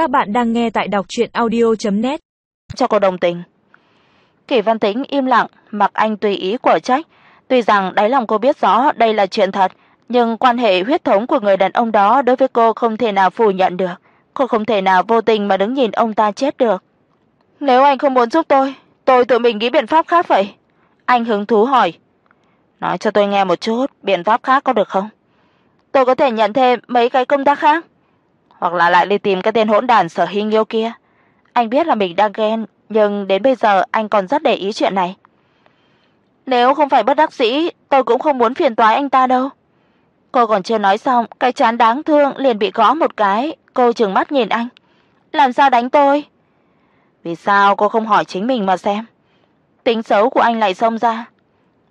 Các bạn đang nghe tại đọc audio net Cho cô đồng tình. Kỷ Văn Tĩnh im lặng, mặc anh tùy ý của trách, tuy rằng đáy lòng cô biết rõ đây là chuyện thật, nhưng quan hệ huyết thống của người đàn ông đó đối với cô không thể nào phủ nhận được, cô không thể nào vô tình mà đứng nhìn ông ta chết được. Nếu anh không muốn giúp tôi, tôi tự mình nghĩ biện pháp khác vậy." Anh hứng thú hỏi. "Nói cho tôi nghe một chút, biện pháp khác có được không?" "Tôi có thể nhận thêm mấy cái công tác khác." Hoặc là lại đi tìm cái tên hỗn đản Sở Hinh yêu kia. Anh biết là mình đang ghen, nhưng đến bây giờ anh còn rất để ý chuyện này. Nếu không phải bất đắc dĩ, tôi cũng không muốn phiền toái anh ta đâu. Cô còn chưa nói xong, cái chán đáng thương liền bị gõ một cái, cô trừng mắt nhìn anh. "Làm sao đánh tôi?" Vì sao cô không hỏi chính mình mà xem? Tính xấu của anh lại xông ra.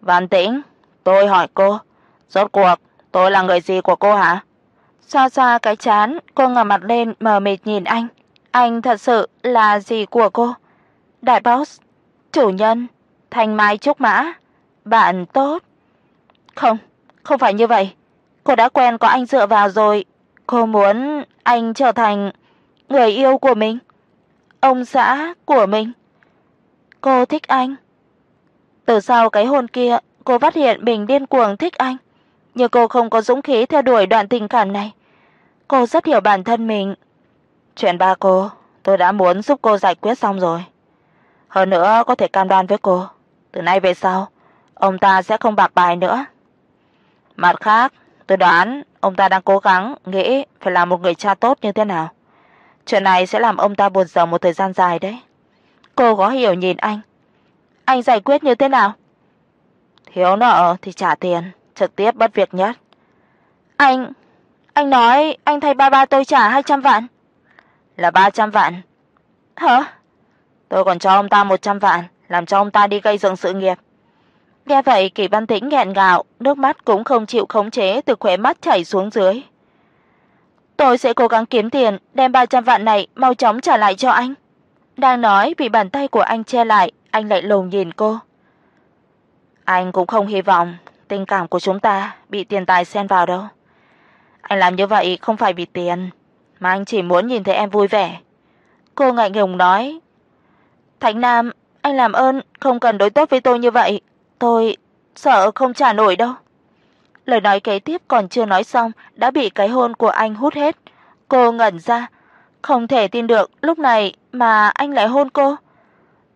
"Văn Tĩnh, tôi hỏi cô, rốt cuộc tôi là người gì của cô hả?" Xoa xoa cái chán, cô ngẩng mặt lên mờ mịt nhìn anh. Anh thật sự là gì của cô? Đại boss, chủ nhân, thanh mai trúc mã, bạn tốt. Không, không phải như vậy. Cô đã quen có anh dựa vào rồi, cô muốn anh trở thành người yêu của mình, ông xã của mình. Cô thích anh. Từ sau cái hôn kia, cô phát hiện mình điên cuồng thích anh, nhưng cô không có dũng khí theo đuổi đoạn tình cảm này. Cô rất hiểu bản thân mình. Chuyện ba cô, tôi đã muốn giúp cô giải quyết xong rồi. Hơn nữa có thể cam đoan với cô, từ nay về sau, ông ta sẽ không bạc bài nữa. Mặt khác, tôi đoán ông ta đang cố gắng nghĩ phải làm một người cha tốt như thế nào. Chuyện này sẽ làm ông ta buồn rầu một thời gian dài đấy. Cô có hiểu nhìn anh. Anh giải quyết như thế nào? Thiếu nợ thì trả tiền, trực tiếp bất việc nhất. Anh anh nói anh thay ba ba tôi trả 200 vạn. Là 300 vạn. Hả? Tôi còn cho ông ta 100 vạn, làm cho ông ta đi gây dựng sự nghiệp. Nghe vậy, Kỳ Văn Tĩnh nghẹn ngào, nước mắt cũng không chịu khống chế từ khóe mắt chảy xuống dưới. Tôi sẽ cố gắng kiếm tiền, đem 300 vạn này mau chóng trả lại cho anh. Đang nói bị bàn tay của anh che lại, anh lại lồm nhìn cô. Anh cũng không hy vọng tình cảm của chúng ta bị tiền tài xen vào đâu. Anh làm như vậy không phải vì tiền, mà anh chỉ muốn nhìn thấy em vui vẻ." Cô ngại ngùng nói. "Thánh Nam, anh làm ơn không cần đối tốt với tôi như vậy, tôi sợ không trả nổi đâu." Lời nói kế tiếp còn chưa nói xong đã bị cái hôn của anh hút hết. Cô ngẩn ra, không thể tin được lúc này mà anh lại hôn cô.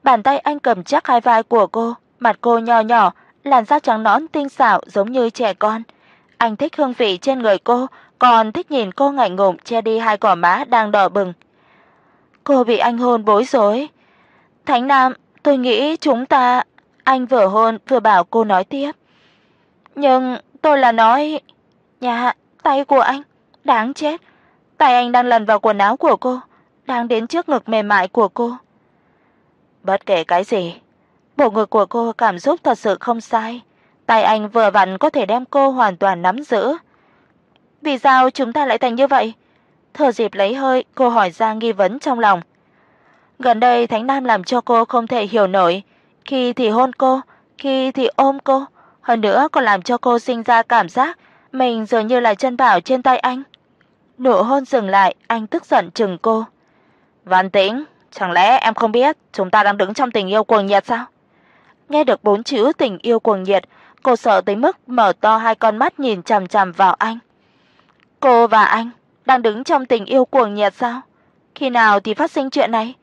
Bàn tay anh cầm chắc hai vai của cô, mặt cô nho nhỏ, làn da trắng nõn tinh xảo giống như trẻ con. Anh thích hương vị trên người cô, còn thích nhìn cô ngạnh ngùng che đi hai gò má đang đỏ bừng. Cô bị anh hôn bối rối. "Thánh Nam, tôi nghĩ chúng ta..." Anh vừa hôn vừa bảo cô nói tiếp. "Nhưng tôi là nói..." "Nhà, tay của anh, đáng chết. Tay anh đang lần vào quần áo của cô, đang đến trước ngực mềm mại của cô." Bất kể cái gì, bộ ngực của cô cảm xúc thật sự không sai, tay anh vừa vặn có thể đem cô hoàn toàn nắm giữ. Vì sao chúng ta lại thành như vậy? Thở dịp lấy hơi, cô hỏi ra nghi vấn trong lòng. Gần đây Thánh Nam làm cho cô không thể hiểu nổi, khi thì hôn cô, khi thì ôm cô, hơn nữa còn làm cho cô sinh ra cảm giác mình dường như là chân bảo trên tay anh. Nụ hôn dừng lại, anh tức giận trừng cô. "Văn Tĩnh, chẳng lẽ em không biết chúng ta đang đứng trong tình yêu cuồng nhiệt sao?" Nghe được bốn chữ tình yêu cuồng nhiệt, cô sợ tới mức mở to hai con mắt nhìn chằm chằm vào anh. Cô và anh đang đứng trong tình yêu cuồng nhiệt sao? Khi nào thì phát sinh chuyện này?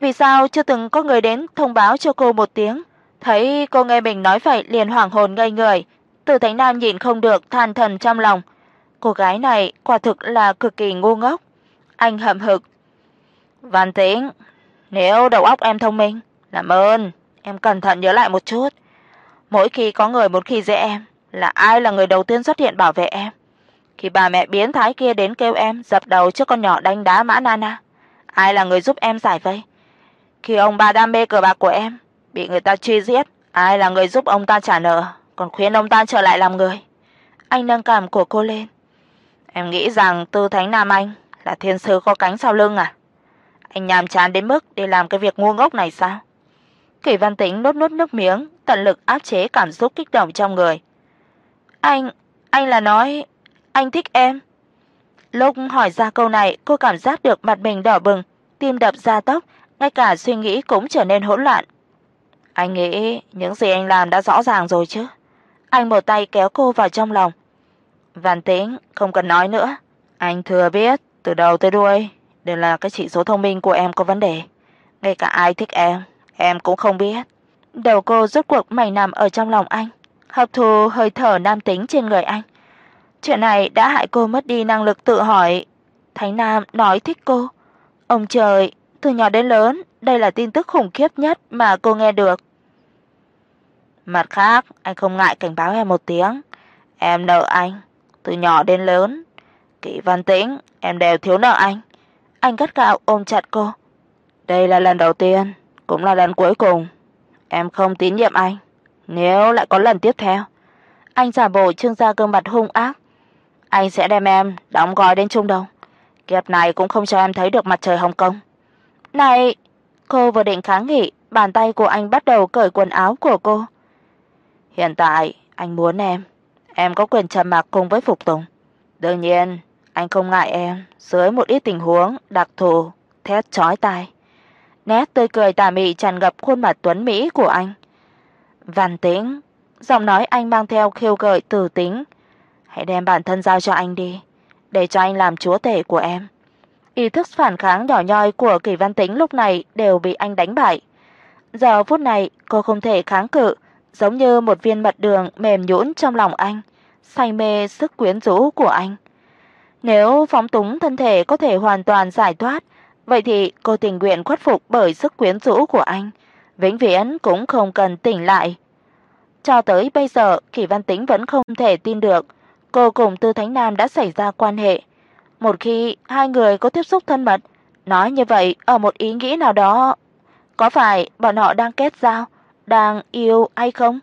Vì sao chưa từng có người đến thông báo cho cô một tiếng? Thấy cô nghe mình nói vậy liền hoảng hồn ngây người, Từ Thánh Nam nhìn không được than thầm trong lòng. Cô gái này quả thực là cực kỳ ngu ngốc. Anh hậm hực. Văn Tĩnh, nếu đầu óc em thông minh, làm ơn em cẩn thận nhớ lại một chút. Mỗi khi có người muốn khi dễ em, là ai là người đầu tiên xuất hiện bảo vệ em? Khi bà mẹ biến thái kia đến kêu em dập đầu trước con nhỏ đánh đá Mã Nana, ai là người giúp em giải vây? Khi ông bà đam mê cờ bạc của em bị người ta truy giết, ai là người giúp ông ta trả nợ, còn khuyên ông ta trở lại làm người? Anh nâng cảm của cô lên. Em nghĩ rằng Tư Thánh Nam Anh là thiên sứ có cánh sau lưng à? Anh nhàm chán đến mức đi làm cái việc ngu ngốc này sao? Kỳ Văn Tĩnh nuốt nuốt nước miếng, tận lực áp chế cảm xúc kích động trong người. Anh, anh là nói anh thích em. Lúc hỏi ra câu này, cô cảm giác được mặt mình đỏ bừng, tim đập gia tốc, ngay cả suy nghĩ cũng trở nên hỗn loạn. Anh nghĩ những gì anh làm đã rõ ràng rồi chứ? Anh một tay kéo cô vào trong lòng. Văn Tĩnh, không cần nói nữa, anh thừa biết từ đầu tới đuôi đều là cái chỉ số thông minh của em có vấn đề. Ngay cả ai thích em, em cũng không biết. Đầu cô rốt cuộc mày nằm ở trong lòng anh, hấp thu hơi thở nam tính trên người anh. Chuyện này đã hại cô mất đi năng lực tự hỏi. Thánh Nam nói thích cô. Ông trời, từ nhỏ đến lớn, đây là tin tức khủng khiếp nhất mà cô nghe được. Mặt khác, anh không ngại cảnh báo em một tiếng, em nợ anh từ nhỏ đến lớn. Kỷ Văn Tĩnh, em đều thiếu nợ anh. Anh gắt gao ôm chặt cô. Đây là lần đầu tiên, cũng là lần cuối cùng. Em không tín nhiệm anh. Nếu lại có lần tiếp theo, anh giả bộ trương ra gương mặt hung ác. Anh sẽ đem em đóng gói đến Trung Đông. Kiếp này cũng không cho em thấy được mặt trời Hồng Kông. Này, cô vừa định kháng nghị, bàn tay của anh bắt đầu cởi quần áo của cô. Hiện tại anh muốn em, em có quyền trầm mặc cùng với phục tùng. Đương nhiên, anh không ngại em dưới một ít tình huống đặc thù thét chói tai. Nét tươi cười tà mị tràn ngập khuôn mặt tuấn mỹ của anh. Văn Tĩnh, giọng nói anh mang theo khiêu gợi từ tính. Hãy đem bản thân giao cho anh đi, để cho anh làm chúa tể của em. Ý thức phản kháng nhỏ nhoi của Kỳ Văn Tĩnh lúc này đều bị anh đánh bại. Giờ phút này, cô không thể kháng cự, giống như một viên mật đường mềm nhũn trong lòng anh, say mê sức quyến rũ của anh. Nếu phóng túng thân thể có thể hoàn toàn giải thoát, vậy thì cô tình nguyện khuất phục bởi sức quyến rũ của anh, vĩnh viễn cũng không cần tỉnh lại. Cho tới bây giờ, Kỳ Văn Tĩnh vẫn không thể tin được cô cùng Tư Thánh Nam đã xảy ra quan hệ. Một khi hai người có tiếp xúc thân mật, nói như vậy ở một ý nghĩ nào đó, có phải bọn họ đang kết giao, đang yêu hay không?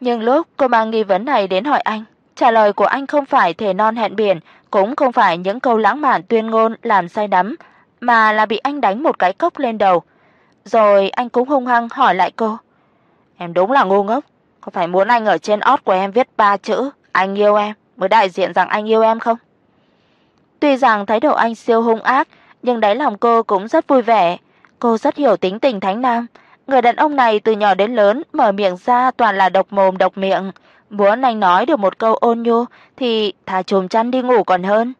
Nhưng lúc cô mang nghi vấn này đến hỏi anh, trả lời của anh không phải thể non hẹn biển, cũng không phải những câu lãng mạn tuyên ngôn làm say đắm, mà là bị anh đánh một cái cốc lên đầu. Rồi anh cũng hung hăng hỏi lại cô. Em đúng là ngu ngốc, có phải muốn anh ở trên ót của em viết ba chữ anh yêu em mới đại diện rằng anh yêu em không? Tuy rằng thái độ anh siêu hung ác, nhưng đáy lòng cô cũng rất vui vẻ. Cô rất hiểu tính tình Thánh Nam, người đàn ông này từ nhỏ đến lớn mở miệng ra toàn là độc mồm độc miệng, muốn anh nói được một câu ôn nhu thì thà chùm chăn đi ngủ còn hơn.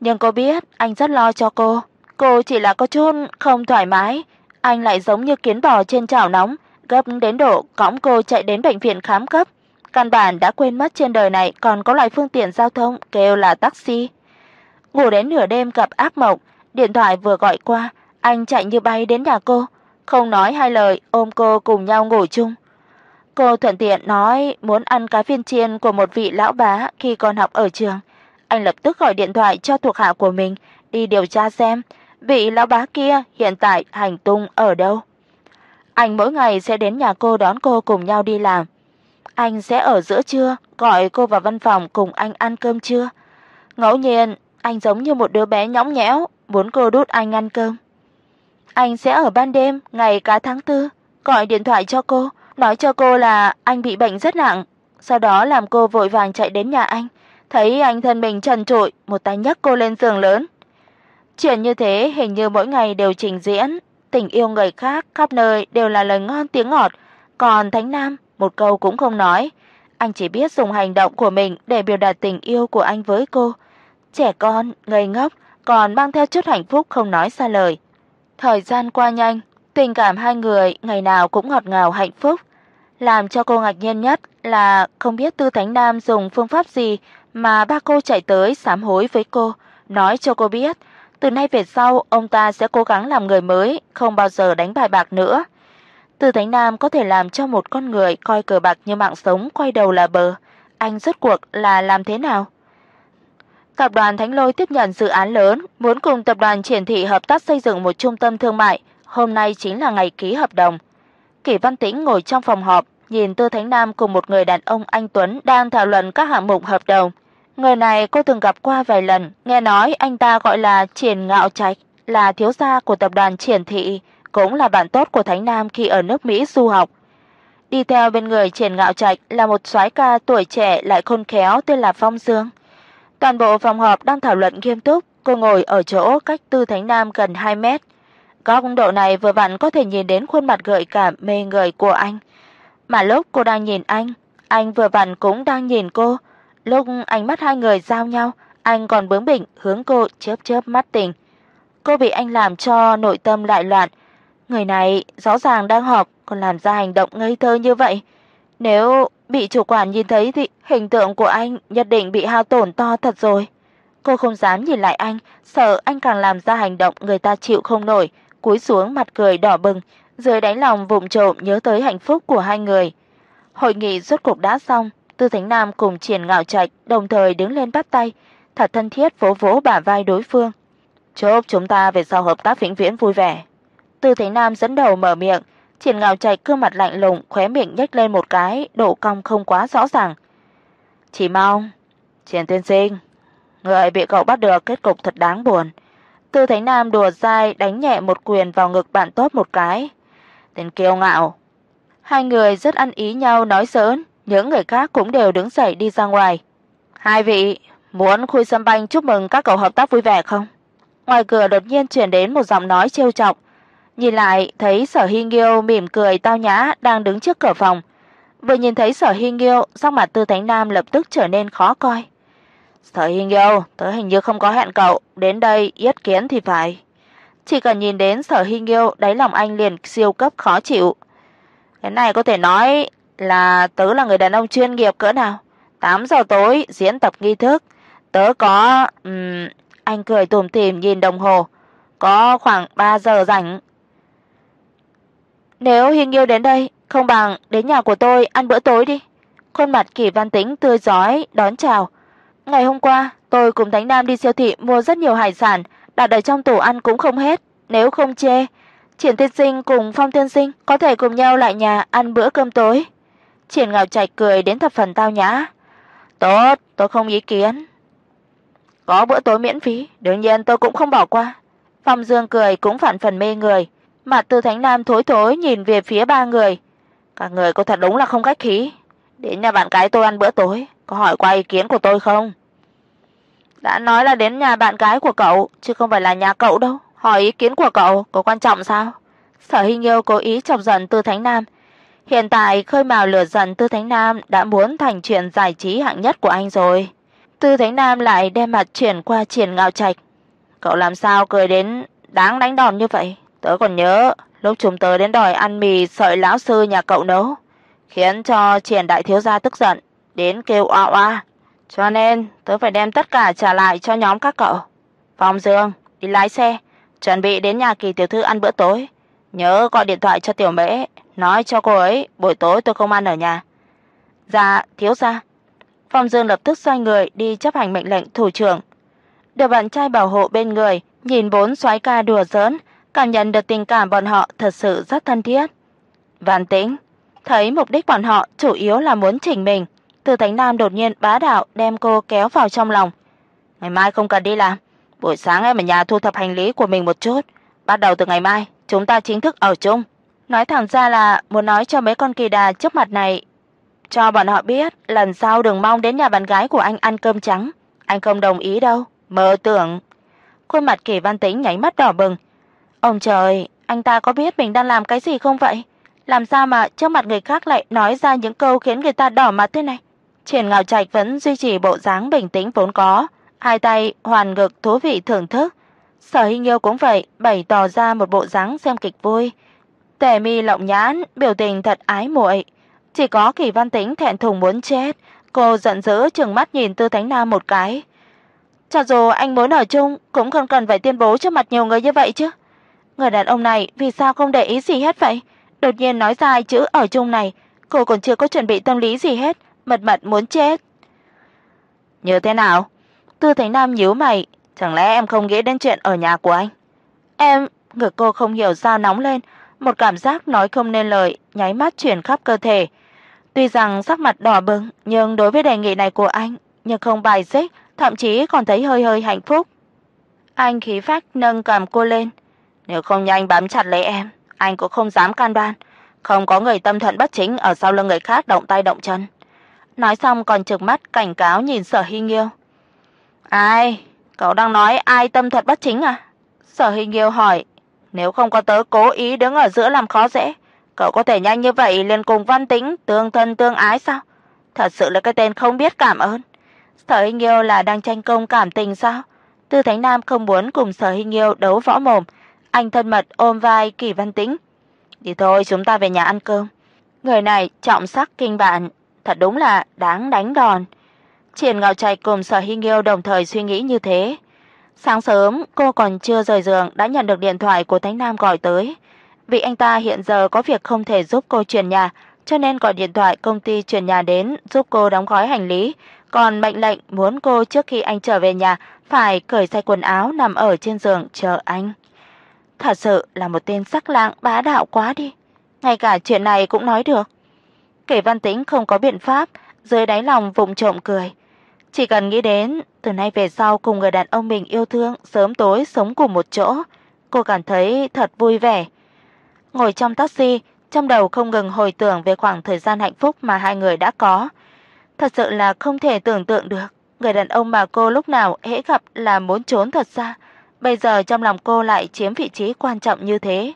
Nhưng cô biết anh rất lo cho cô, cô chỉ là có chút không thoải mái, anh lại giống như kiến bò trên chảo nóng, gấp đến độ cõng cô chạy đến bệnh viện khám cấp. Căn bản đã quên mất trên đời này còn có loại phương tiện giao thông kêu là taxi. Ngủ đến nửa đêm gặp ác mộng, điện thoại vừa gọi qua, anh chạy như bay đến nhà cô, không nói hai lời ôm cô cùng nhau ngủ chung. Cô thuận tiện nói muốn ăn cá viên chiên của một vị lão bá khi còn học ở trường. Anh lập tức gọi điện thoại cho thuộc hạ của mình đi điều tra xem vị lão bá kia hiện tại hành tung ở đâu. Anh mỗi ngày sẽ đến nhà cô đón cô cùng nhau đi làm. Anh sẽ ở giữa trưa gọi cô vào văn phòng cùng anh ăn cơm trưa. Ngẫu nhiên, anh giống như một đứa bé nhõng nhẽo, muốn cô đút anh ăn cơm. Anh sẽ ở ban đêm ngày cả tháng tư gọi điện thoại cho cô, nói cho cô là anh bị bệnh rất nặng, sau đó làm cô vội vàng chạy đến nhà anh, thấy anh thân mình trần trụi, một tay nhấc cô lên giường lớn. Chuyện như thế hình như mỗi ngày đều trình diễn, tình yêu người khác khắp nơi đều là lời ngon tiếng ngọt, còn Thánh Nam một câu cũng không nói, anh chỉ biết dùng hành động của mình để biểu đạt tình yêu của anh với cô. Trẻ con, ngây ngốc, còn mang theo chút hạnh phúc không nói ra lời. Thời gian qua nhanh, tình cảm hai người ngày nào cũng ngọt ngào hạnh phúc. Làm cho cô ngạc nhiên nhất là không biết Tư Thánh Nam dùng phương pháp gì mà ba cô chạy tới sám hối với cô, nói cho cô biết, từ nay về sau ông ta sẽ cố gắng làm người mới, không bao giờ đánh bài bạc nữa. Từ Thánh Nam có thể làm cho một con người coi cờ bạc như mạng sống quay đầu là bờ, anh rốt cuộc là làm thế nào? Tập đoàn Thánh Lôi tiếp nhận dự án lớn, muốn cùng tập đoàn Triển Thị hợp tác xây dựng một trung tâm thương mại, hôm nay chính là ngày ký hợp đồng. Kỷ Văn Tĩnh ngồi trong phòng họp, nhìn Tư Thánh Nam cùng một người đàn ông anh tuấn đang thảo luận các hạng mục hợp đồng. Người này cô từng gặp qua vài lần, nghe nói anh ta gọi là Triển Ngạo Trạch, là thiếu gia của tập đoàn Triển Thị, cũng là bạn tốt của Thánh Nam khi ở nước Mỹ du học. Đi theo bên người Triển Ngạo Trạch là một soái ca tuổi trẻ lại khôn khéo tên là Phong Dương. Toàn bộ phòng họp đang thảo luận nghiêm túc, cô ngồi ở chỗ cách Tư Thánh Nam gần 2 mét. Góc độ này vừa vặn có thể nhìn đến khuôn mặt gợi cảm mê người của anh. Mà lúc cô đang nhìn anh, anh vừa vặn cũng đang nhìn cô. Lúc ánh mắt hai người giao nhau, anh còn bướng bỉnh hướng cô chớp chớp mắt tình. Cô bị anh làm cho nội tâm đại loạn. Người này rõ ràng đang họp còn làm ra hành động ngây thơ như vậy. Nếu bị chủ quản nhìn thấy thì hình tượng của anh nhất định bị hao tổn to thật rồi. Cô không dám nhìn lại anh, sợ anh càng làm ra hành động người ta chịu không nổi, cúi xuống mặt cười đỏ bừng, dưới đáy lòng vụng trộm nhớ tới hạnh phúc của hai người. Hội nghị rốt cục đã xong, Tư Thánh Nam cùng Triển Ngạo Trạch đồng thời đứng lên bắt tay, thật thân thiết vỗ vỗ bả vai đối phương. "Chúc chúng ta về sau hợp tác vĩnh viễn vui vẻ." Tư Thánh Nam dẫn đầu mở miệng, Triển Ngạo Trạch cương mặt lạnh lùng, khóe miệng nhếch lên một cái, độ cong không quá rõ ràng. "Chỉ mong, Triển tiên sinh, người bị cậu bắt được kết cục thật đáng buồn." Tư Thánh Nam đùa dai đánh nhẹ một quyền vào ngực bạn tốt một cái. Tên kiêu ngạo. Hai người rất ăn ý nhau nói giỡn, những người khác cũng đều đứng dậy đi ra ngoài. Hai vị, muốn khui sâm banh chúc mừng các cậu hợp tác vui vẻ không? Ngoài cửa đột nhiên truyền đến một giọng nói trêu chọc. Nhìn lại thấy Sở Hi Nghiêu mỉm cười tao nhã đang đứng trước cửa phòng. Vừa nhìn thấy Sở Hi Nghiêu, sắc mặt Tư Thánh Nam lập tức trở nên khó coi. "Sở Hi Nghiêu, tớ hình như không có hẹn cậu đến đây yết kiến thì phải." Chỉ cần nhìn đến Sở Hi Nghiêu, đáy lòng anh liền siêu cấp khó chịu. Cái này có thể nói là tớ là người đàn ông chuyên nghiệp cỡ nào. 8 giờ tối diễn tập nghi thức, tớ có ừm anh cười tủm tỉm nhìn đồng hồ, có khoảng 3 giờ rảnh. Nếu Hi yêu đến đây, không bằng đến nhà của tôi ăn bữa tối đi. Khuôn mặt Kỳ Văn Tĩnh tươi rói đón chào. Ngày hôm qua, tôi cùng Thánh Nam đi siêu thị mua rất nhiều hải sản, đặt ở trong tủ ăn cũng không hết, nếu không chê, Triển Tiên Sinh cùng Phong Tiên Sinh có thể cùng nhau lại nhà ăn bữa cơm tối. Triển Ngạo Trạch cười đến thập phần tao nhã. "Tốt, tôi không ý kiến." Có bữa tối miễn phí, đương nhiên tôi cũng không bỏ qua. Phong Dương cười cũng phản phần mê người, mặt Tư Thánh Nam thối thối nhìn về phía ba người. Các người có thật đúng là không khách khí. Đến nhà bạn gái tôi ăn bữa tối, có hỏi qua ý kiến của tôi không? Đã nói là đến nhà bạn gái của cậu, chứ không phải là nhà cậu đâu, hỏi ý kiến của cậu có quan trọng sao? Sở Hinh Nghiêu cố ý chọc giận Tư Thánh Nam. Hiện tại khơi mào lửa giận Tư Thánh Nam đã muốn thành chuyện giải trí hạng nhất của anh rồi. Tư Thánh Nam lại đem mặt chuyển qua Triển Ngạo Trạch. Cậu làm sao cười đến đáng đánh đòn như vậy? Tớ còn nhớ lúc chúng tớ đến đòi ăn mì sợi lão sư nhà cậu nấu, khiến cho Triển đại thiếu gia tức giận đến kêu oa oa. Cho nên tớ phải đem tất cả trả lại cho nhóm các cậu. Phong Dương, đi lái xe, chuẩn bị đến nhà Kỳ tiểu thư ăn bữa tối. Nhớ gọi điện thoại cho Tiểu Mễ, nói cho cô ấy buổi tối tôi không ăn ở nhà. Dạ, thiếu gia. Phong Dương lập tức xoay người đi chấp hành mệnh lệnh thủ trưởng. Được bạn trai bảo hộ bên người, nhìn bốn soái ca đùa giỡn, cảm nhận được tình cảm bọn họ thật sự rất thân thiết. Vạn Tĩnh thấy mục đích bọn họ chủ yếu là muốn chỉnh mình, Từ Thánh Nam đột nhiên bá đạo đem cô kéo vào trong lòng. Ngày mai không cần đi làm, buổi sáng em ở nhà thu thập hành lý của mình một chút, bắt đầu từ ngày mai chúng ta chính thức ở chung. Nói thẳng ra là muốn nói cho mấy con kỳ đà trước mặt này cho bọn họ biết, lần sau đừng mong đến nhà bạn gái của anh ăn cơm trắng, anh không đồng ý đâu, mơ tưởng. Khuôn mặt Kỳ Văn Tĩnh nháy mắt đỏ bừng. Ông trời, anh ta có biết mình đang làm cái gì không vậy? Làm sao mà trước mặt người khác lại nói ra những câu khiến người ta đỏ mặt thế này? Triển Ngạo Trạch vẫn duy trì bộ dáng bình tĩnh vốn có, hai tay hoàn ngực thú vị thưởng thức. Sở Hinh Nghiêu cũng vậy, bày tỏ ra một bộ dáng xem kịch vui. Tề Mi lộng nhãn, biểu tình thật ái muội. Chỉ có Kỳ Văn Tĩnh thẹn thùng muốn chết, cô giận dữ trừng mắt nhìn Tư Thánh Nam một cái. Cho dù anh muốn ở chung, cũng không cần phải tuyên bố trước mặt nhiều người như vậy chứ. Người đàn ông này vì sao không để ý gì hết vậy? Đột nhiên nói ra chữ ở chung này, cô còn chưa có chuẩn bị tâm lý gì hết, mật mật muốn chết. Như thế nào? Tư Thánh Nam nhíu mày, chẳng lẽ em không nghĩ đến chuyện ở nhà của anh? Em, ngực cô không hiểu sao nóng lên, một cảm giác nói không nên lời nháy mắt truyền khắp cơ thể. Tuy rằng sắc mặt đỏ bừng, nhưng đối với đề nghị này của anh, nhưng không bài xích, thậm chí còn thấy hơi hơi hạnh phúc. Anh khí phách nâng cầm cô lên, nếu không nhanh bám chặt lấy em, anh cũng không dám can đoan, không có người tâm thuận bất chính ở sau lưng người khác động tay động chân. Nói xong còn trừng mắt cảnh cáo nhìn Sở Hi Nghiêu. Ai? Cậu đang nói ai tâm thuật bất chính à? Sở Hình Yêu hỏi, nếu không có tớ cố ý đứng ở giữa làm khó dễ, cậu có thể nhanh như vậy liền cùng Văn Tĩnh tương thân tương ái sao? Thật sự là cái tên không biết cảm ơn. Sở Hình Yêu là đang tranh công cảm tình sao? Tư Thánh Nam không muốn cùng Sở Hình Yêu đấu võ mồm, anh thân mật ôm vai Kỳ Văn Tĩnh. "Đi thôi, chúng ta về nhà ăn cơm." Người này trọng sắc kinh bạn, thật đúng là đáng đánh đòn. Triển Ngạo Trạch cùng Sở Hinh Nghiêu đồng thời suy nghĩ như thế. Sáng sớm, cô còn chưa rời giường đã nhận được điện thoại của Thánh Nam gọi tới. Vì anh ta hiện giờ có việc không thể giúp cô chuyển nhà, cho nên gọi điện thoại công ty chuyển nhà đến giúp cô đóng gói hành lý, còn mệnh lệnh muốn cô trước khi anh trở về nhà phải cởi sai quần áo nằm ở trên giường chờ anh. Thật sự là một tên sắc lang bá đạo quá đi, ngay cả chuyện này cũng nói được. Kỷ Văn Tĩnh không có biện pháp, dưới đáy lòng vụng trộm cười. Chỉ cần nghĩ đến từ nay về sau cùng người đàn ông mình yêu thương sớm tối sống cùng một chỗ, cô cảm thấy thật vui vẻ. Ngồi trong taxi, trong đầu không ngừng hồi tưởng về khoảng thời gian hạnh phúc mà hai người đã có. Thật sự là không thể tưởng tượng được, người đàn ông mà cô lúc nào hễ gặp là muốn trốn thật xa, bây giờ trong lòng cô lại chiếm vị trí quan trọng như thế.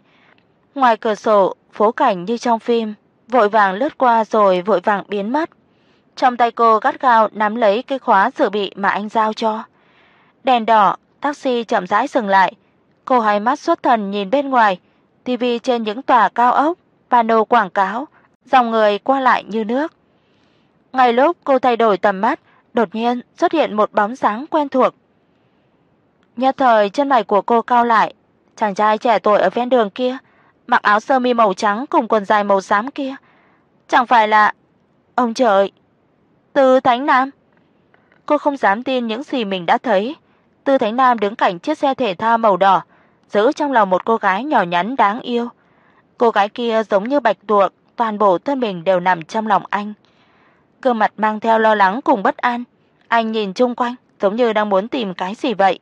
Ngoài cửa sổ, phố cảnh như trong phim, vội vàng lướt qua rồi vội vàng biến mất. Trong tay cô gắt gao nắm lấy cái khóa dự bị mà anh giao cho. Đèn đỏ, taxi chậm rãi dừng lại. Cô hai mắt xuất thần nhìn bên ngoài, tivi trên những tòa cao ốc, pano quảng cáo, dòng người qua lại như nước. Ngay lúc cô thay đổi tầm mắt, đột nhiên xuất hiện một bóng dáng quen thuộc. Nhất thời chân mày của cô cau lại, chàng trai trẻ tuổi ở ven đường kia, mặc áo sơ mi màu trắng cùng quần dài màu xám kia, chẳng phải là ông trời, Tư Thánh Nam. Cô không dám tin những gì mình đã thấy. Tư Thánh Nam đứng cạnh chiếc xe thể thao màu đỏ, giữ trong lòng một cô gái nhỏ nhắn đáng yêu. Cô gái kia giống như bạch tuộc, toàn bộ thân mình đều nằm trong lòng anh. Gương mặt mang theo lo lắng cùng bất an, anh nhìn chung quanh, giống như đang muốn tìm cái gì vậy.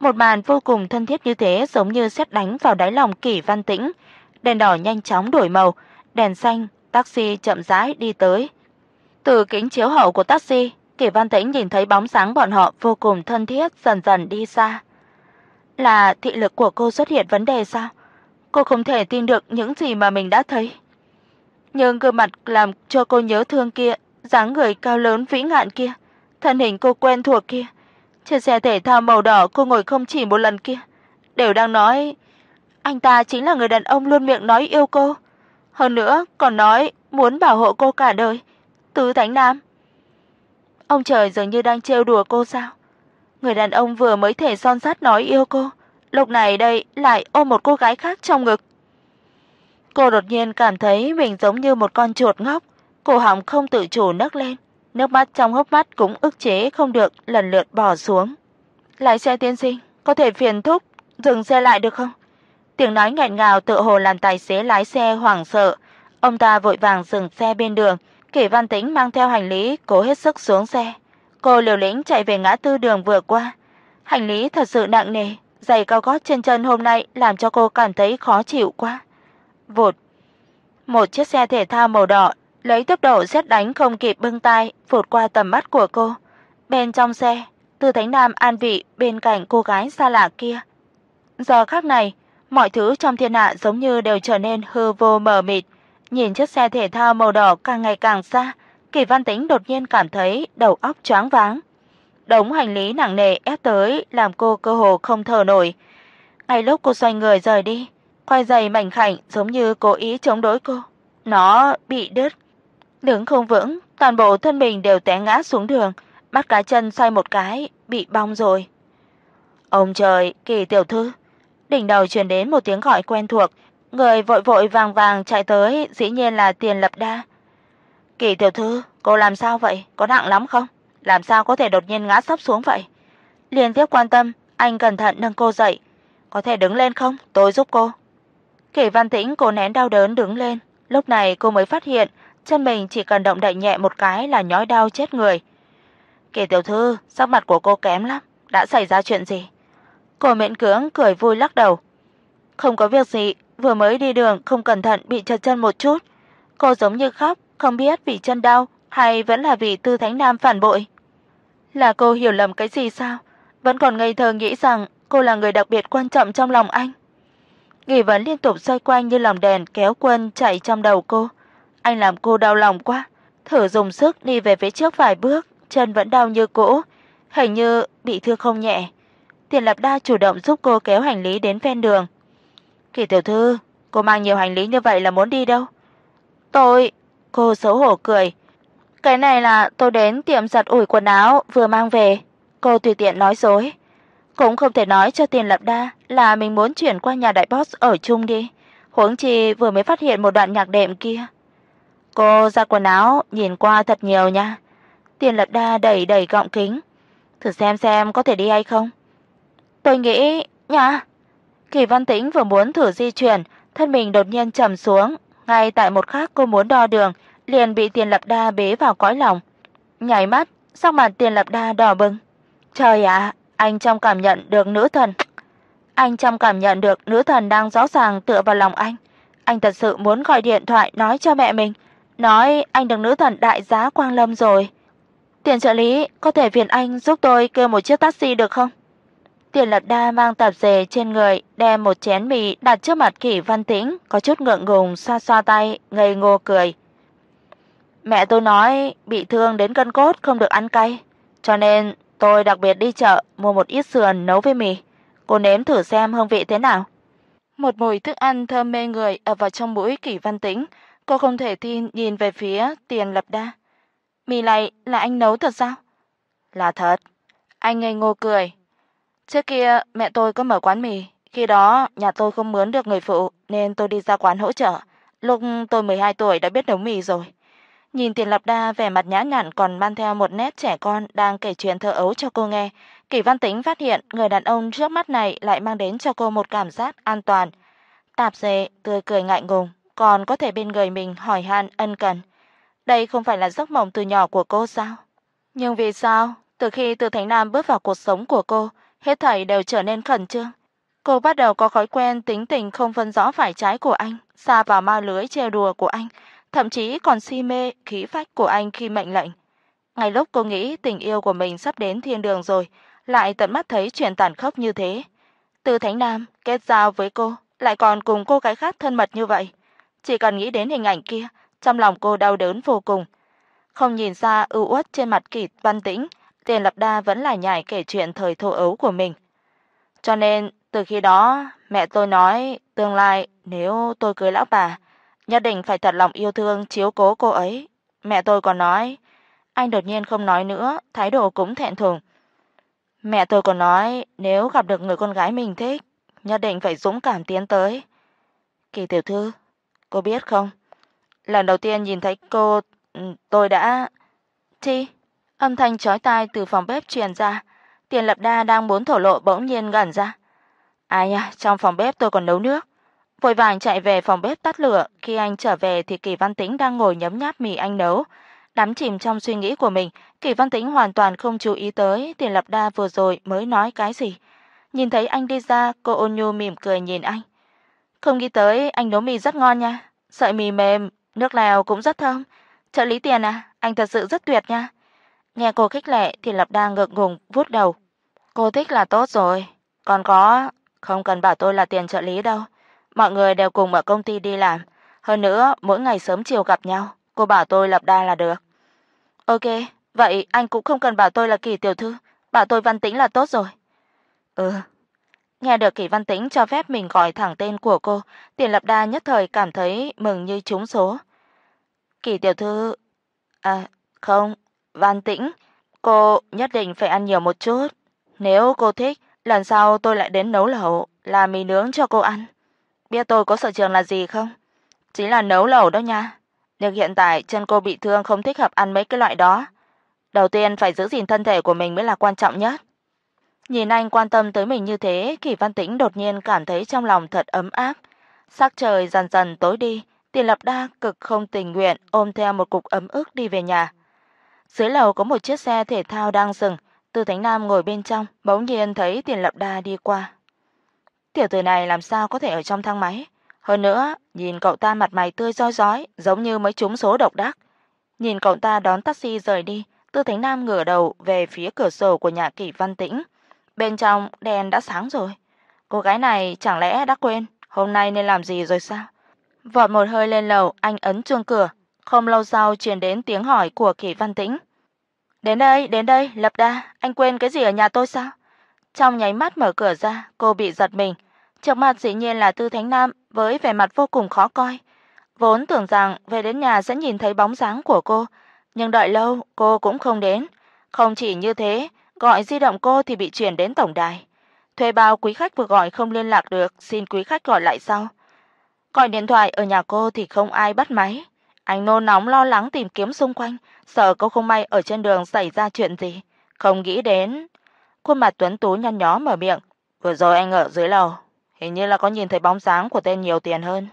Một màn vô cùng thân thiết như thế giống như sét đánh vào đáy lòng Kỷ Văn Tĩnh. Đèn đỏ nhanh chóng đổi màu, đèn xanh, taxi chậm rãi đi tới. Từ kính chiếu hậu của taxi, Kỷ Văn Tĩnh nhìn thấy bóng sáng bọn họ vô cùng thân thiết dần dần đi xa. Là thị lực của cô xuất hiện vấn đề sao? Cô không thể tin được những gì mà mình đã thấy. Nhưng gương mặt làm cho cô nhớ thương kia, dáng người cao lớn vĩ ngạn kia, thân hình cô quen thuộc kia, trên xe thể thao màu đỏ cô ngồi không chỉ một lần kia, đều đang nói anh ta chính là người đàn ông luôn miệng nói yêu cô, hơn nữa còn nói muốn bảo hộ cô cả đời. Tứ Thánh Nam. Ông trời dường như đang trêu đùa cô sao? Người đàn ông vừa mới thể son sắt nói yêu cô, lúc này đây lại ôm một cô gái khác trong ngực. Cô đột nhiên cảm thấy mình giống như một con chuột ngốc, cổ họng không tự chủ nấc lên, nước mắt trong hốc mắt cũng ức chế không được lần lượt bỏ xuống. "Lái xe tiên sinh, có thể phiền thúc dừng xe lại được không?" Tiếng nói nghẹn ngào tựa hồ làm tài xế lái xe hoảng sợ, ông ta vội vàng dừng xe bên đường, Kỷ Văn Tĩnh mang theo hành lý, cố hết sức xuống xe. Cô liều lĩnh chạy về ngã tư đường vừa qua. Hành lý thật sự nặng nề, giày cao gót trên chân hôm nay làm cho cô cảm thấy khó chịu quá. Vụt. Một chiếc xe thể thao màu đỏ lấy tốc độ xét đánh không kịp bưng tay, vụt qua tầm mắt của cô. Bên trong xe, Tư Thánh Nam an vị bên cạnh cô gái xa lạ kia. Giờ khắc này, mọi thứ trong thiên hạ giống như đều trở nên hư vô mờ mịt, Nhìn chiếc xe thể thao màu đỏ càng ngày càng xa, Kỳ Văn Tĩnh đột nhiên cảm thấy đầu óc choáng váng. Đống hành lý nặng nề ép tới làm cô cơ hồ không thở nổi. Ngay lúc cô xoay người rời đi, khoai giày mảnh khảnh giống như cố ý chống đối cô. Nó bị đứt, đứng không vững, toàn bộ thân mình đều té ngã xuống đường, mắt cá chân xoay một cái, bị bong rồi. Ông trời, Kỳ tiểu thư, đỉnh đầu truyền đến một tiếng gọi quen thuộc, Người vội vội vàng vàng chạy tới, dĩ nhiên là Tiền Lập Đa. "Kỳ tiểu thư, cô làm sao vậy? Có nặng lắm không? Làm sao có thể đột nhiên ngã sấp xuống vậy?" Liên tiếp quan tâm, anh cẩn thận nâng cô dậy. "Có thể đứng lên không? Tôi giúp cô." kỳ Văn Tĩnh cố nén đau đớn đứng lên, lúc này cô mới phát hiện chân mình chỉ cần động đậy nhẹ một cái là nhói đau chết người. "Kỳ tiểu thư, sắc mặt của cô kém lắm, đã xảy ra chuyện gì?" Cô miễn cưỡng cười vui lắc đầu. "Không có việc gì, vừa mới đi đường không cẩn thận bị trật chân một chút. Cô giống như khóc, không biết vì chân đau hay vẫn là vì Tư Thánh Nam phản bội. Là cô hiểu lầm cái gì sao? Vẫn còn ngây thơ nghĩ rằng cô là người đặc biệt quan trọng trong lòng anh. Nghi vấn liên tục xoay quanh như lồng đèn kéo quân chạy trong đầu cô. Anh làm cô đau lòng quá, thử dùng sức đi về phía trước vài bước, chân vẫn đau như cũ, hình như bị thương không nhẹ. Tiền Lập Đa chủ động giúp cô kéo hành lý đến ven đường. "Kỳ tiểu thư, cô mang nhiều hành lý như vậy là muốn đi đâu?" "Tôi..." Cô xấu hổ cười. "Cái này là tôi đến tiệm giặt ủi quần áo vừa mang về." Cô tùy tiện nói dối. Cũng không thể nói cho Tiền Lập Đa là mình muốn chuyển qua nhà đại boss ở chung đi, huống chi vừa mới phát hiện một đoạn nhạc đệm kia. Cô ra quần áo nhìn qua thật nhiều nha. Tiền Lập Đa đẩy đẩy gọng kính, thử xem xem có thể đi hay không. Tôi nghĩ, nha. Kỳ Văn Tĩnh vừa muốn thử di chuyển, thân mình đột nhiên trầm xuống, ngay tại một khắc cô muốn đo đường, liền bị Tiền Lập Đa bế vào cõi lòng. Nhảy mắt, sắc mặt Tiền Lập Đa đỏ bừng. Trời ạ, anh trong cảm nhận được nữ thần. Anh trong cảm nhận được nữ thần đang rõ ràng tựa vào lòng anh. Anh thật sự muốn gọi điện thoại nói cho mẹ mình, nói anh được nữ thần đại giá Quang Lâm rồi. Tiền trợ lý, có thể phiền anh giúp tôi kêu một chiếc taxi được không? Tiền Lập Đa mang tạp dề trên người, đem một chén mì đặt trước mặt Kỷ Văn Tĩnh, có chút ngượng ngùng xoa xoa tay, ngây ngô cười. Mẹ tôi nói bị thương đến cân cốt không được ăn cay, cho nên tôi đặc biệt đi chợ mua một ít sườn nấu với mì. Cô nếm thử xem hương vị thế nào. Một mùi thức ăn thơm mê người ập vào trong mũi Kỷ Văn Tĩnh, cô không thể tin nhìn về phía Tiền Lập Đa. Mì này là anh nấu thật sao? Là thật. Anh ngây ngô cười, Trước kia mẹ tôi có mở quán mì, khi đó nhà tôi không mướn được người phụ nên tôi đi ra quán hỗ trợ. Lúc tôi 12 tuổi đã biết nấu mì rồi. Nhìn Tiền Lập Đa vẻ mặt nhã nhặn còn mang theo một nét trẻ con đang kể chuyện thơ ấu cho cô nghe, Kỷ Văn Tĩnh phát hiện người đàn ông trước mắt này lại mang đến cho cô một cảm giác an toàn. Tạp dề tươi cười ngại ngùng, còn có thể bên người mình hỏi han ân cần. Đây không phải là giấc mộng từ nhỏ của cô sao? Nhưng vì sao, từ khi Từ Thánh Nam bước vào cuộc sống của cô, hết thảy đều trở nên khẩn trương. Cô bắt đầu có thói quen tính tình không phân rõ phải trái của anh, xa vào ma lưới trêu đùa của anh, thậm chí còn si mê khí phách của anh khi mệnh lệnh. Ngay lúc cô nghĩ tình yêu của mình sắp đến thiên đường rồi, lại tận mắt thấy chuyện tàn khốc như thế. Từ Thánh Nam kết giao với cô, lại còn cùng cô gái khác thân mật như vậy, chỉ cần nghĩ đến hình ảnh kia, trong lòng cô đau đớn vô cùng. Không nhìn ra ưu uất trên mặt Kỷ Văn Tĩnh, Tiền Lập Đa vẫn là nhảy kể chuyện thời thơ ấu của mình. Cho nên từ khi đó, mẹ tôi nói tương lai nếu tôi cưới lão bà, nhất định phải thật lòng yêu thương chiếu cố cô ấy. Mẹ tôi còn nói, anh đột nhiên không nói nữa, thái độ cũng thẹn thùng. Mẹ tôi còn nói, nếu gặp được người con gái mình thích, nhất định phải dũng cảm tiến tới. Kỳ tiểu thư, cô biết không? Lần đầu tiên nhìn thấy cô, ừ, tôi đã Chi? Âm thanh chói tai từ phòng bếp truyền ra, Tiền Lập Đa đang muốn thổ lộ bỗng nhiên gần ra. Ai à, trong phòng bếp tôi còn nấu nước. Vội vàng chạy về phòng bếp tắt lửa, khi anh trở về thì Kỳ Văn Tĩnh đang ngồi nhấm nháp mì anh nấu. Đắm chìm trong suy nghĩ của mình, Kỳ Văn Tĩnh hoàn toàn không chú ý tới Tiền Lập Đa vừa rồi mới nói cái gì. Nhìn thấy anh đi ra, cô ôn nhu mỉm cười nhìn anh. Không nghĩ tới anh nấu mì rất ngon nha, sợi mì mềm, nước lèo cũng rất thơm. Trợ lý Tiền à, anh thật sự rất tuyệt nha. Nghe cô khích lệ thì Lập Đa ngượng ngùng vuốt đầu. Cô thích là tốt rồi, còn có không cần bảo tôi là tiền trợ lý đâu. Mọi người đều cùng ở công ty đi làm, hơn nữa mỗi ngày sớm chiều gặp nhau, cô bảo tôi Lập Đa là được. Ok, vậy anh cũng không cần bảo tôi là Kỳ tiểu thư, bảo tôi Văn Tĩnh là tốt rồi. Ừ. Nghe được Kỳ Văn Tĩnh cho phép mình gọi thẳng tên của cô, Tiền Lập Đa nhất thời cảm thấy mừng như trúng số. Kỳ tiểu thư, à không, Văn Tĩnh, cô nhất định phải ăn nhiều một chút. Nếu cô thích, lần sau tôi lại đến nấu lẩu, làm mì nướng cho cô ăn. Biết tôi có sở trường là gì không? Chính là nấu lẩu đó nha. Nhưng hiện tại chân cô bị thương không thích hợp ăn mấy cái loại đó. Đầu tiên phải giữ gìn thân thể của mình mới là quan trọng nhất. Nhìn anh quan tâm tới mình như thế, Kỳ Văn Tĩnh đột nhiên cảm thấy trong lòng thật ấm áp. Sắc trời dần dần tối đi, Tiền Lập Đa cực không tình nguyện ôm theo một cục ấm ức đi về nhà. Dưới lầu có một chiếc xe thể thao đang dừng, Từ Thánh Nam ngồi bên trong, bỗng nhiên thấy Tiền Lập Đa đi qua. Tiểu tử này làm sao có thể ở trong thang máy? Hơn nữa, nhìn cậu ta mặt mày tươi rói rói, giống như mới trúng số độc đắc. Nhìn cậu ta đón taxi rời đi, Tư Thánh Nam ngửa đầu về phía cửa sổ của nhà Kỷ Văn Tĩnh. Bên trong đèn đã sáng rồi. Cô gái này chẳng lẽ đã quên hôm nay nên làm gì rồi sao? Vọt một hơi lên lầu, anh ấn chuông cửa. Không lâu sau truyền đến tiếng hỏi của Kỷ Văn Tĩnh. "Đến đây, đến đây, Lập Đa, anh quên cái gì ở nhà tôi sao?" Trong nháy mắt mở cửa ra, cô bị giật mình. Trước mặt dĩ nhiên là Tư Thánh Nam với vẻ mặt vô cùng khó coi. Vốn tưởng rằng về đến nhà sẽ nhìn thấy bóng dáng của cô, nhưng đợi lâu cô cũng không đến. Không chỉ như thế, gọi di động cô thì bị chuyển đến tổng đài. Thuê bao quý khách vừa gọi không liên lạc được, xin quý khách gọi lại sau. Gọi điện thoại ở nhà cô thì không ai bắt máy. Anh nôn nóng lo lắng tìm kiếm xung quanh, sợ cô không may ở trên đường xảy ra chuyện gì, không nghĩ đến. Khuôn mặt tuấn tú nhăn nhó mở miệng, "Vừa rồi anh ở dưới lầu, hình như là có nhìn thấy bóng dáng của tên nhiều tiền hơn."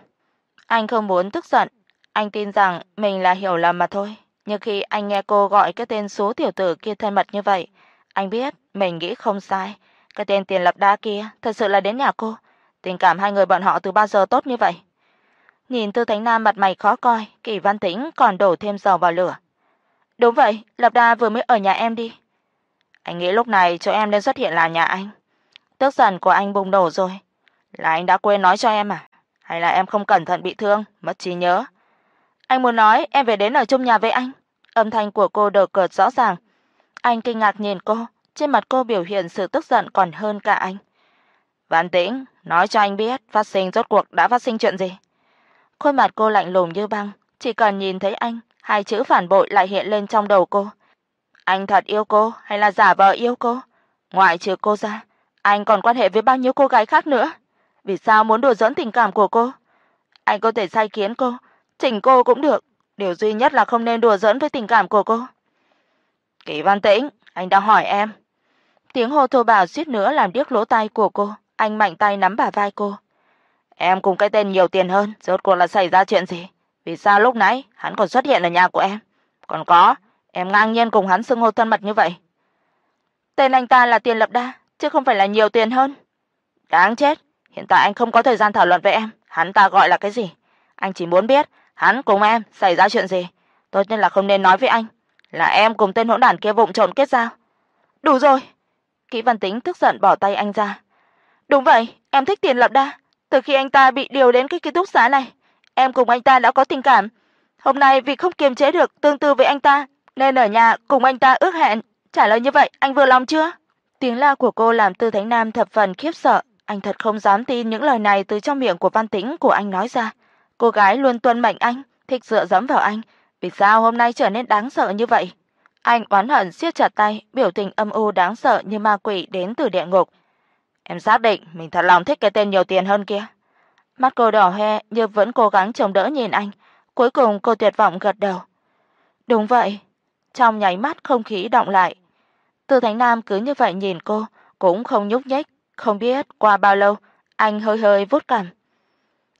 Anh không muốn tức giận, anh tin rằng mình là hiểu lầm mà thôi, nhưng khi anh nghe cô gọi cái tên số tiểu tử kia thân mật như vậy, anh biết mình nghĩ không sai, cái tên Tiền Lập Đa kia thật sự là đến nhà cô. Tình cảm hai người bọn họ từ bao giờ tốt như vậy? Nhìn Tư Thánh Nam mặt mày khó coi, Kỳ Văn Tĩnh còn đổ thêm dầu vào lửa. "Đúng vậy, Lập Đa vừa mới ở nhà em đi." Anh nghĩ lúc này chỗ em nên xuất hiện là nhà anh. Tức giận của anh bùng nổ rồi. Là anh đã quên nói cho em à? Hay là em không cẩn thận bị thương, mất trí nhớ? Anh muốn nói em về đến ở chung nhà với anh. Âm thanh của cô đờ cợt rõ ràng. Anh kinh ngạc nhìn cô, trên mặt cô biểu hiện sự tức giận còn hơn cả anh. Văn Tĩnh, nói cho anh biết phát sinh rốt cuộc đã phát sinh chuyện gì. Khuôn mặt cô lạnh lùng như băng, chỉ cần nhìn thấy anh, hai chữ phản bội lại hiện lên trong đầu cô. Anh thật yêu cô hay là giả vờ yêu cô? Ngoại trừ cô ra, anh còn quan hệ với bao nhiêu cô gái khác nữa? Vì sao muốn đùa giỡn tình cảm của cô? Anh có thể sai khiến cô, chỉnh cô cũng được, điều duy nhất là không nên đùa giỡn với tình cảm của cô. Kỷ Văn Tĩnh, anh đang hỏi em. Tiếng hô thô bạo suýt nữa làm điếc lỗ tai của cô, anh mạnh tay nắm bả vai cô. Em cùng cái tên nhiều tiền hơn, rốt cuộc là xảy ra chuyện gì? Vì sao lúc nãy hắn còn xuất hiện ở nhà của em? Còn có, em ngang nhiên cùng hắn xưng hô thân mật như vậy. Tên anh ta là Tiền Lập Đa, chứ không phải là nhiều tiền hơn. Đáng chết, hiện tại anh không có thời gian thảo luận với em, hắn ta gọi là cái gì? Anh chỉ muốn biết hắn cùng em xảy ra chuyện gì, tốt nhất là không nên nói với anh, là em cùng tên hỗn đản kia vụng trộn kết giao. Đủ rồi. Kỷ Văn Tính tức giận bỏ tay anh ra. Đúng vậy, em thích Tiền Lập Đa, từ khi anh ta bị điều đến cái ký túc xá này, em cùng anh ta đã có tình cảm. Hôm nay vì không kiềm chế được tương tư với anh ta, nên ở nhà cùng anh ta ước hẹn. Trả lời như vậy, anh vừa lòng chưa? Tiếng la của cô làm Tư Thánh Nam thập phần khiếp sợ, anh thật không dám tin những lời này từ trong miệng của Văn Tĩnh của anh nói ra. Cô gái luôn tuân mệnh anh, thích dựa dẫm vào anh, vì sao hôm nay trở nên đáng sợ như vậy? Anh oán hận siết chặt tay, biểu tình âm u đáng sợ như ma quỷ đến từ địa ngục. Em xác định mình thật lòng thích cái tên nhiều tiền hơn kia. Mắt cô đỏ hoe nhưng vẫn cố gắng chống đỡ nhìn anh, cuối cùng cô tuyệt vọng gật đầu. Đúng vậy. Trong nháy mắt không khí động lại. Từ Thánh Nam cứ như vậy nhìn cô, cũng không nhúc nhích, không biết qua bao lâu, anh hơi hơi vuốt cằm.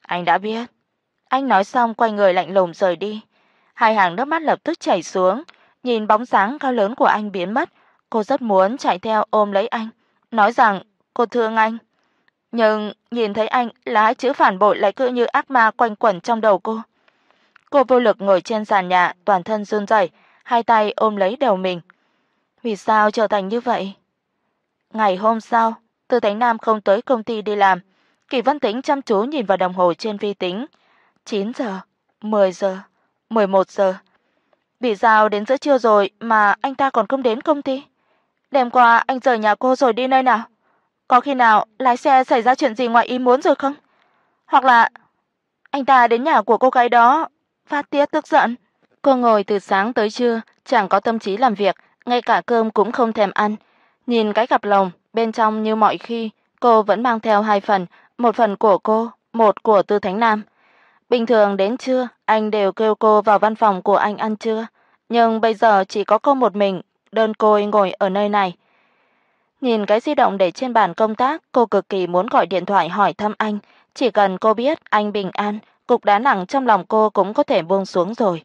Anh đã biết. Anh nói xong quay người lạnh lùng rời đi. Hai hàng nước mắt lập tức chảy xuống, nhìn bóng dáng cao lớn của anh biến mất, cô rất muốn chạy theo ôm lấy anh, nói rằng cô thương anh. Nhưng nhìn thấy anh, lá chữ phản bội lại cứ như ác ma quanh quẩn trong đầu cô. Cô vô lực ngồi trên sàn nhà, toàn thân run rẩy, hai tay ôm lấy đầu mình. Vì sao trở thành như vậy? Ngày hôm sau, Từ Thánh Nam không tới công ty đi làm, Kỳ Văn Tĩnh chăm chú nhìn vào đồng hồ trên vi tính. 9 giờ, 10 giờ, 11 giờ. Vì sao đến giữa trưa rồi mà anh ta còn không đến công ty? Đêm qua anh rời nhà cô rồi đi nơi nào? Có khi nào lái xe xảy ra chuyện gì ngoài ý muốn rồi không? Hoặc là anh ta đến nhà của cô gái đó phát tiết tức giận. Cô ngồi từ sáng tới trưa, chẳng có tâm trí làm việc, ngay cả cơm cũng không thèm ăn. Nhìn cái cặp lồng, bên trong như mọi khi, cô vẫn mang theo hai phần, một phần của cô, một của Tư Thánh Nam. Bình thường đến trưa, anh đều kêu cô vào văn phòng của anh ăn trưa, nhưng bây giờ chỉ có cô một mình, đơn côi ngồi ở nơi này. Nhìn cái di động để trên bàn công tác, cô cực kỳ muốn gọi điện thoại hỏi thăm anh, chỉ cần cô biết anh bình an, cục đá nặng trong lòng cô cũng có thể buông xuống rồi.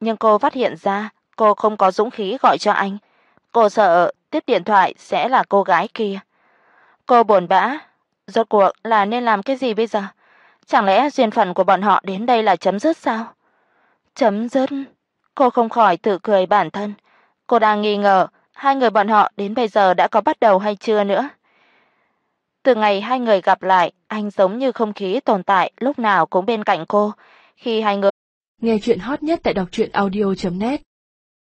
Nhưng cô phát hiện ra, cô không có dũng khí gọi cho anh. Cô sợ tiếp điện thoại sẽ là cô gái kia. Cô buồn bã, rốt cuộc là nên làm cái gì bây giờ? Chẳng lẽ duyên phận của bọn họ đến đây là chấm dứt sao? Chấm dứt? Cô không khỏi tự cười bản thân. Cô đang nghi ngờ hai người bọn họ đến bây giờ đã có bắt đầu hay chưa nữa. Từ ngày hai người gặp lại, anh giống như không khí tồn tại lúc nào cũng bên cạnh cô. Khi hai người Nghe chuyện hot nhất tại đọc truyện audio net